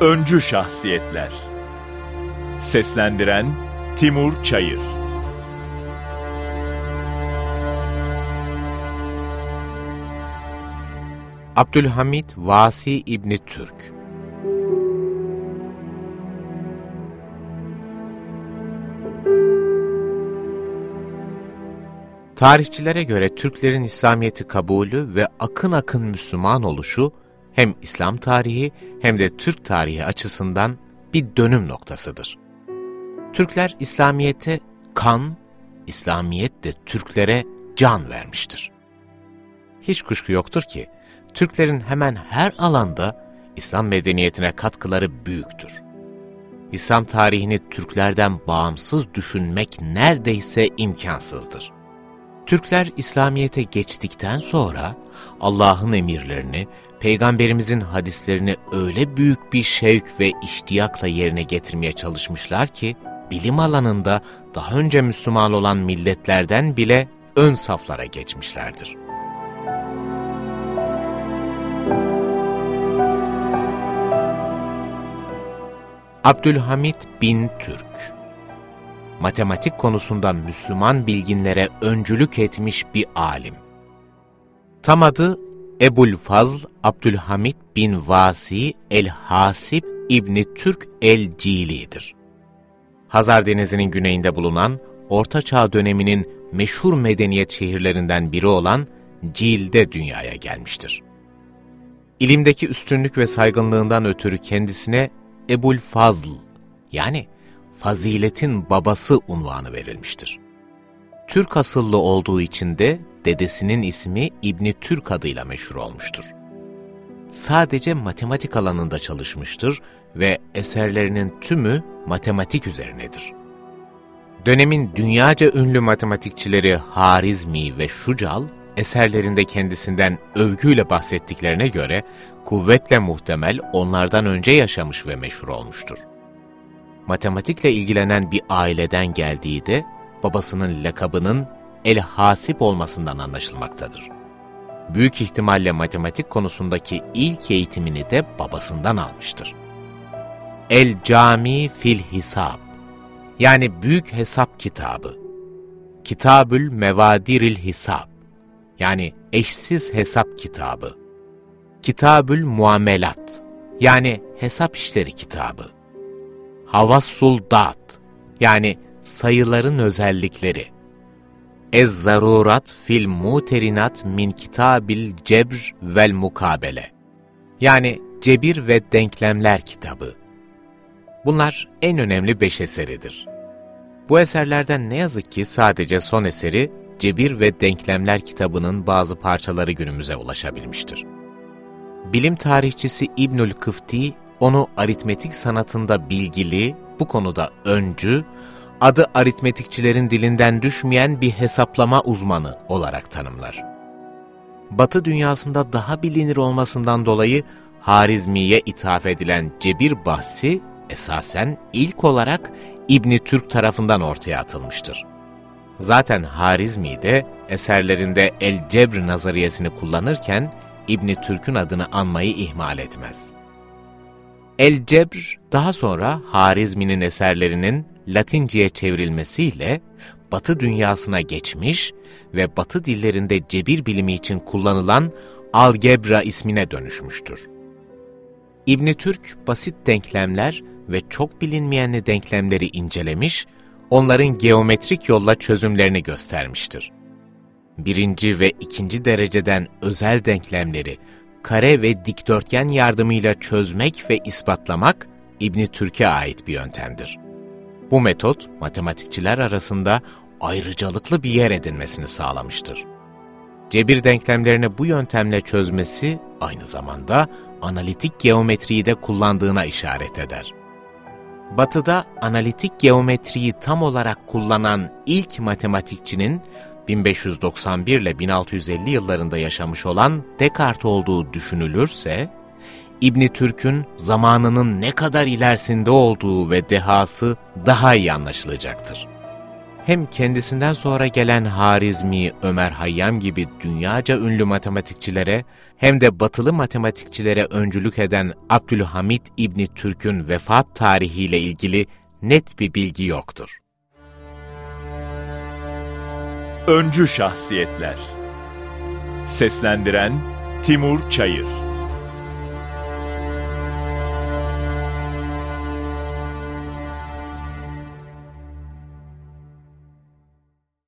Öncü Şahsiyetler. Seslendiren Timur Çayır. Abdülhamit Vasi İbni Türk. Tarihçilere göre Türklerin İslamiyet'i kabulü ve akın akın Müslüman oluşu hem İslam tarihi hem de Türk tarihi açısından bir dönüm noktasıdır. Türkler İslamiyet'e kan, İslamiyet de Türklere can vermiştir. Hiç kuşku yoktur ki, Türklerin hemen her alanda İslam medeniyetine katkıları büyüktür. İslam tarihini Türklerden bağımsız düşünmek neredeyse imkansızdır. Türkler İslamiyet'e geçtikten sonra Allah'ın emirlerini, Peygamberimizin hadislerini öyle büyük bir şevk ve iştiyakla yerine getirmeye çalışmışlar ki, bilim alanında daha önce Müslüman olan milletlerden bile ön saflara geçmişlerdir. Abdülhamit bin Türk Matematik konusunda Müslüman bilginlere öncülük etmiş bir alim. Tam adı Ebul Fazl Abdülhamit bin Vasi el-Hasib İbni Türk el-Cili'dir. Hazar Denizi'nin güneyinde bulunan Orta Çağ döneminin meşhur medeniyet şehirlerinden biri olan Cil'de dünyaya gelmiştir. İlimdeki üstünlük ve saygınlığından ötürü kendisine Ebul Fazl yani faziletin babası unvanı verilmiştir. Türk asıllı olduğu için de dedesinin ismi İbni Türk adıyla meşhur olmuştur. Sadece matematik alanında çalışmıştır ve eserlerinin tümü matematik üzerinedir. Dönemin dünyaca ünlü matematikçileri Harizmi ve Şucal, eserlerinde kendisinden övgüyle bahsettiklerine göre kuvvetle muhtemel onlardan önce yaşamış ve meşhur olmuştur. Matematikle ilgilenen bir aileden geldiği de babasının lakabının el-hasip olmasından anlaşılmaktadır. Büyük ihtimalle matematik konusundaki ilk eğitimini de babasından almıştır. El-Cami fil Hisab yani Büyük Hesap Kitabı, Kitabül Mevadiril Hisab yani Eşsiz Hesap Kitabı, Kitabül Muamelat yani Hesap İşleri Kitabı, Havassul Dat yani sayıların özellikleri, Ez-zarurat fil muterinat min kitabil cebr vel mukabele. Yani cebir ve denklemler kitabı. Bunlar en önemli beş eseridir. Bu eserlerden ne yazık ki sadece son eseri Cebir ve Denklemler kitabının bazı parçaları günümüze ulaşabilmiştir. Bilim tarihçisi İbnül Kıfti, onu aritmetik sanatında bilgili, bu konuda öncü, adı aritmetikçilerin dilinden düşmeyen bir hesaplama uzmanı olarak tanımlar. Batı dünyasında daha bilinir olmasından dolayı Harizmi'ye ithaf edilen cebir bahsi esasen ilk olarak İbni Türk tarafından ortaya atılmıştır. Zaten Harizmi de eserlerinde el-cebr nazariyesini kullanırken İbni Türk'ün adını anmayı ihmal etmez. El-cebr daha sonra Harizmi'nin eserlerinin Latince'ye çevrilmesiyle Batı dünyasına geçmiş ve Batı dillerinde cebir bilimi için kullanılan algebra ismine dönüşmüştür. İbni Türk basit denklemler ve çok bilinmeyenli denklemleri incelemiş, onların geometrik yolla çözümlerini göstermiştir. Birinci ve ikinci dereceden özel denklemleri kare ve dikdörtgen yardımıyla çözmek ve ispatlamak İbni Türk'e ait bir yöntemdir. Bu metot matematikçiler arasında ayrıcalıklı bir yer edinmesini sağlamıştır. Cebir denklemlerini bu yöntemle çözmesi aynı zamanda analitik geometriyi de kullandığına işaret eder. Batı'da analitik geometriyi tam olarak kullanan ilk matematikçinin 1591 ile 1650 yıllarında yaşamış olan Descartes olduğu düşünülürse, İbni Türk'ün zamanının ne kadar ilerisinde olduğu ve dehası daha iyi anlaşılacaktır. hem kendisinden sonra gelen Harizmi, Ömer Hayyam gibi dünyaca ünlü matematikçilere hem de batılı matematikçilere öncülük eden Abdülhamit İbni Türk'ün vefat tarihiyle ilgili net bir bilgi yoktur. Öncü Şahsiyetler. Seslendiren Timur Çayır